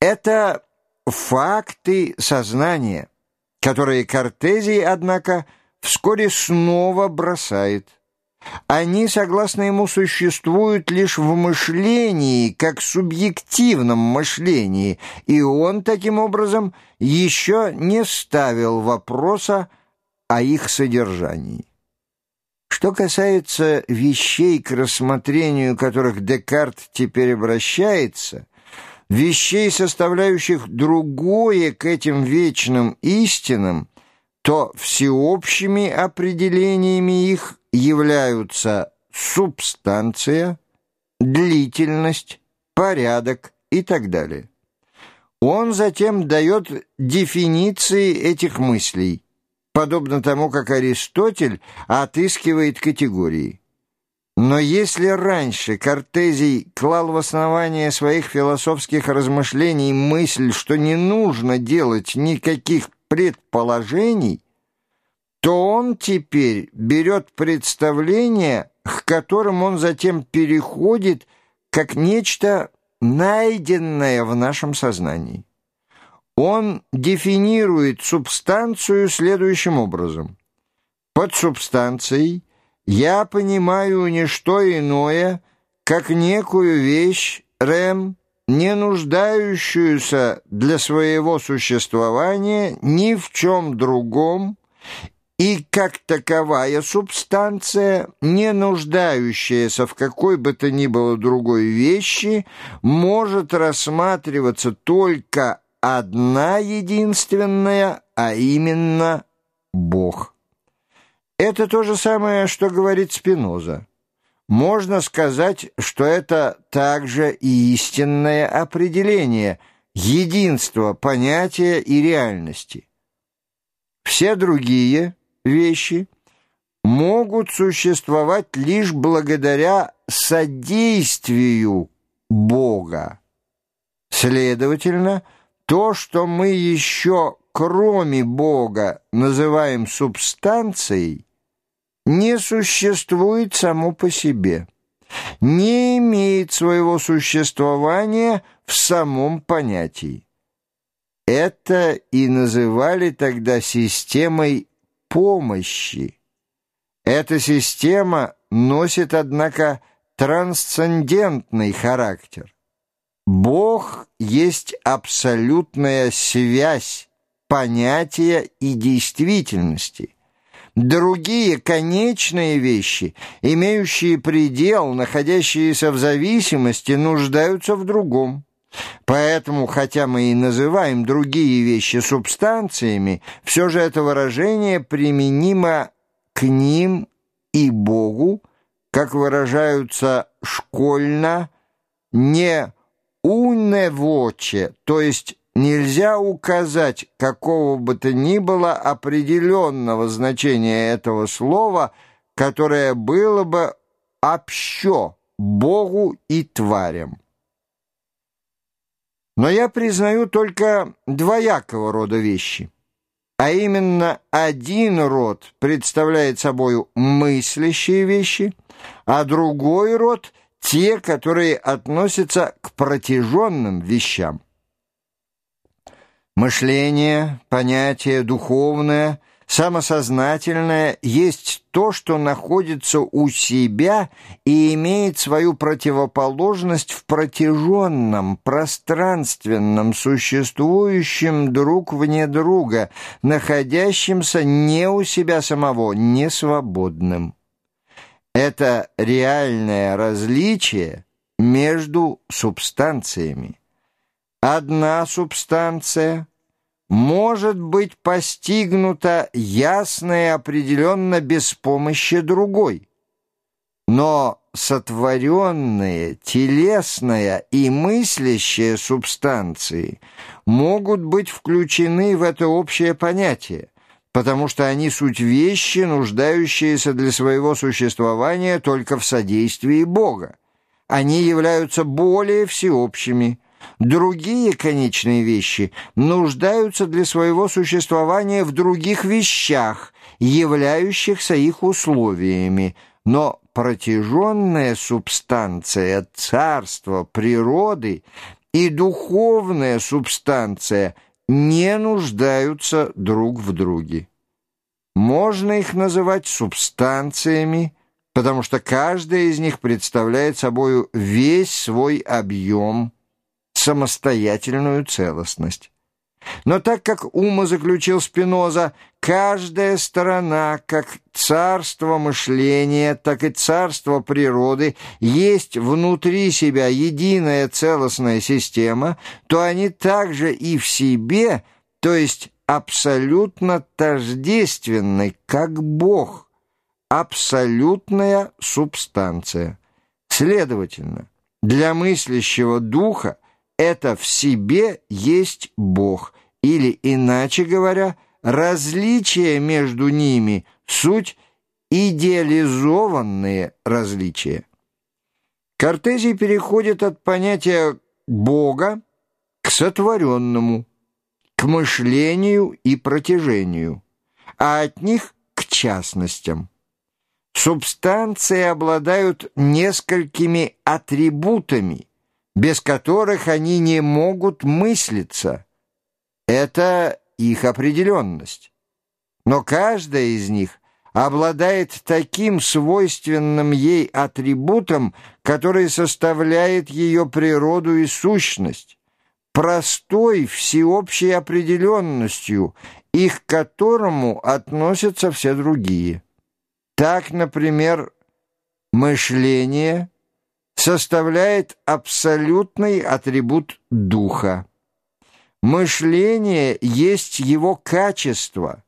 Это факты сознания, которые Кортезий, однако, вскоре снова бросает. Они, согласно ему, существуют лишь в мышлении, как субъективном мышлении, и он, таким образом, еще не ставил вопроса о их содержании. Что касается вещей, к рассмотрению которых Декарт теперь обращается, вещей, составляющих другое к этим вечным истинам, то всеобщими определениями их являются субстанция, длительность, порядок и так далее. Он затем дает дефиниции этих мыслей, подобно тому, как Аристотель отыскивает категории. Но если раньше Кортезий клал в основание своих философских размышлений мысль, что не нужно делать никаких предположений, то он теперь берет представления, к которым он затем переходит как нечто найденное в нашем сознании. Он дефинирует субстанцию следующим образом. Под субстанцией я понимаю не что иное, как некую вещь, Рэм, не нуждающуюся для своего существования ни в чем другом, и как таковая субстанция, не нуждающаяся в какой бы то ни было другой вещи, может рассматриваться только одна единственная, а именно Бог. Это то же самое, что говорит Спиноза. Можно сказать, что это также и истинное определение, единство понятия и реальности. Все другие вещи могут существовать лишь благодаря содействию Бога. Следовательно, то, что мы еще кроме Бога называем субстанцией, не существует само по себе, не имеет своего существования в самом понятии. Это и называли тогда системой помощи. Эта система носит, однако, трансцендентный характер. Бог есть абсолютная связь понятия и действительности. Другие конечные вещи, имеющие предел, находящиеся в зависимости, нуждаются в другом. Поэтому, хотя мы и называем другие вещи субстанциями, все же это выражение применимо к ним и Богу, как выражаются школьно, не уневоче, то есть нельзя указать какого бы то ни было определенного значения этого слова, которое было бы общо Богу и тварям. Но я признаю только двоякого рода вещи, а именно один род представляет собой мыслящие вещи, а другой род — те, которые относятся к протяженным вещам. Мышление, понятие духовное, самосознательное есть то, что находится у себя и имеет свою противоположность в протяженном, пространственном, существующем друг вне друга, находящемся не у себя самого, не свободным. Это реальное различие между субстанциями. Одна субстанция может быть постигнута ясно и определенно без помощи другой. Но сотворенные, телесная и мыслящие субстанции могут быть включены в это общее понятие, потому что они суть вещи, нуждающиеся для своего существования только в содействии Бога. Они являются более всеобщими. Другие конечные вещи нуждаются для своего существования в других вещах, являющихся их условиями, но протяженная субстанция царства природы и духовная субстанция не нуждаются друг в друге. Можно их называть субстанциями, потому что каждая из них представляет собой весь свой объем, самостоятельную целостность. Но так как ума заключил Спиноза, каждая сторона, как царство мышления, так и царство природы, есть внутри себя единая целостная система, то они также и в себе, то есть абсолютно тождественны, как Бог, абсолютная субстанция. Следовательно, для мыслящего духа это в себе есть Бог, или, иначе говоря, различия между ними – суть идеализованные различия. Кортезий переходит от понятия Бога к сотворенному, к мышлению и протяжению, а от них к частностям. Субстанции обладают несколькими атрибутами – без которых они не могут мыслиться. Это их определенность. Но каждая из них обладает таким свойственным ей атрибутом, который составляет ее природу и сущность, простой всеобщей определенностью, их к которому относятся все другие. Так, например, мышление – составляет абсолютный атрибут духа. Мышление есть его качество,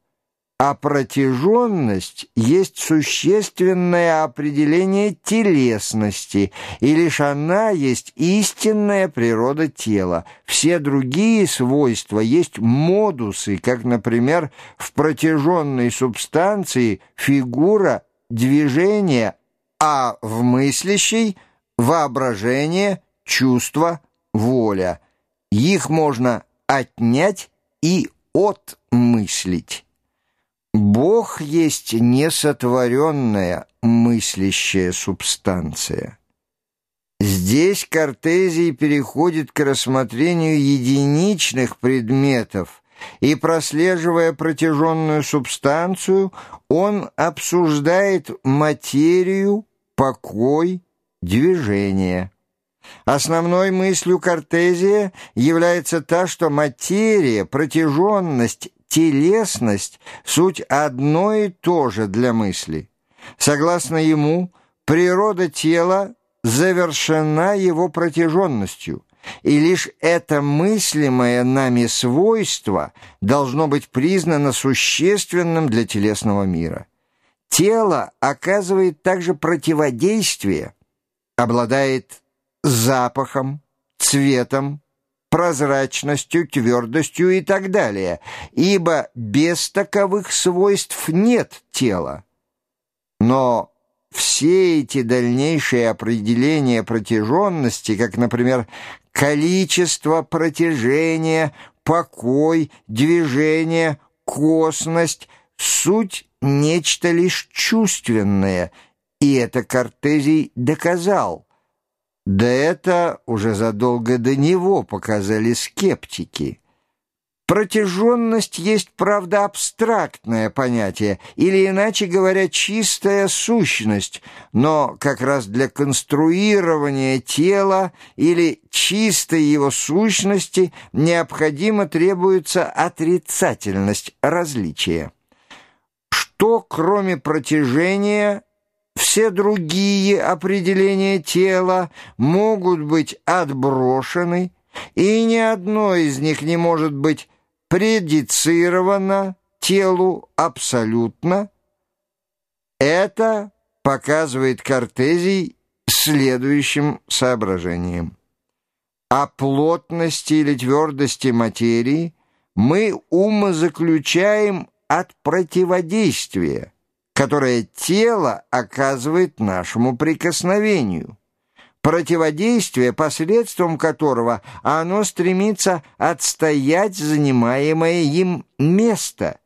а протяженность есть существенное определение телесности, и лишь она есть истинная природа тела. Все другие свойства есть модусы, как, например, в протяженной субстанции фигура, движение, а в мыслящей – воображение, чувство, воля. Их можно отнять и отмыслить. Бог есть несотворенная мыслящая субстанция. Здесь Кортезий переходит к рассмотрению единичных предметов, и, прослеживая протяженную субстанцию, он обсуждает материю, покой, движение. Основной мыслью Кортезия является та, что материя, протяженность, телесность – суть одно и то же для мысли. Согласно ему, природа тела завершена его протяженностью, и лишь это мыслимое нами свойство должно быть признано существенным для телесного мира. Тело оказывает также противодействие – обладает запахом, цветом, прозрачностью, твердостью и так далее, ибо без таковых свойств нет тела. Но все эти дальнейшие определения протяженности, как, например, количество протяжения, покой, движение, косность, суть нечто лишь чувственное – и это Кортезий доказал. Да это уже задолго до него показали скептики. Протяженность есть, правда, абстрактное понятие, или, иначе говоря, чистая сущность, но как раз для конструирования тела или чистой его сущности необходимо требуется отрицательность различия. Что, кроме протяжения, все другие определения тела могут быть отброшены, и ни одно из них не может быть предицировано телу абсолютно. Это показывает Кортезий следующим соображением. О плотности или твердости материи мы умозаключаем от противодействия, которое тело оказывает нашему прикосновению, противодействие, посредством которого оно стремится отстоять занимаемое им место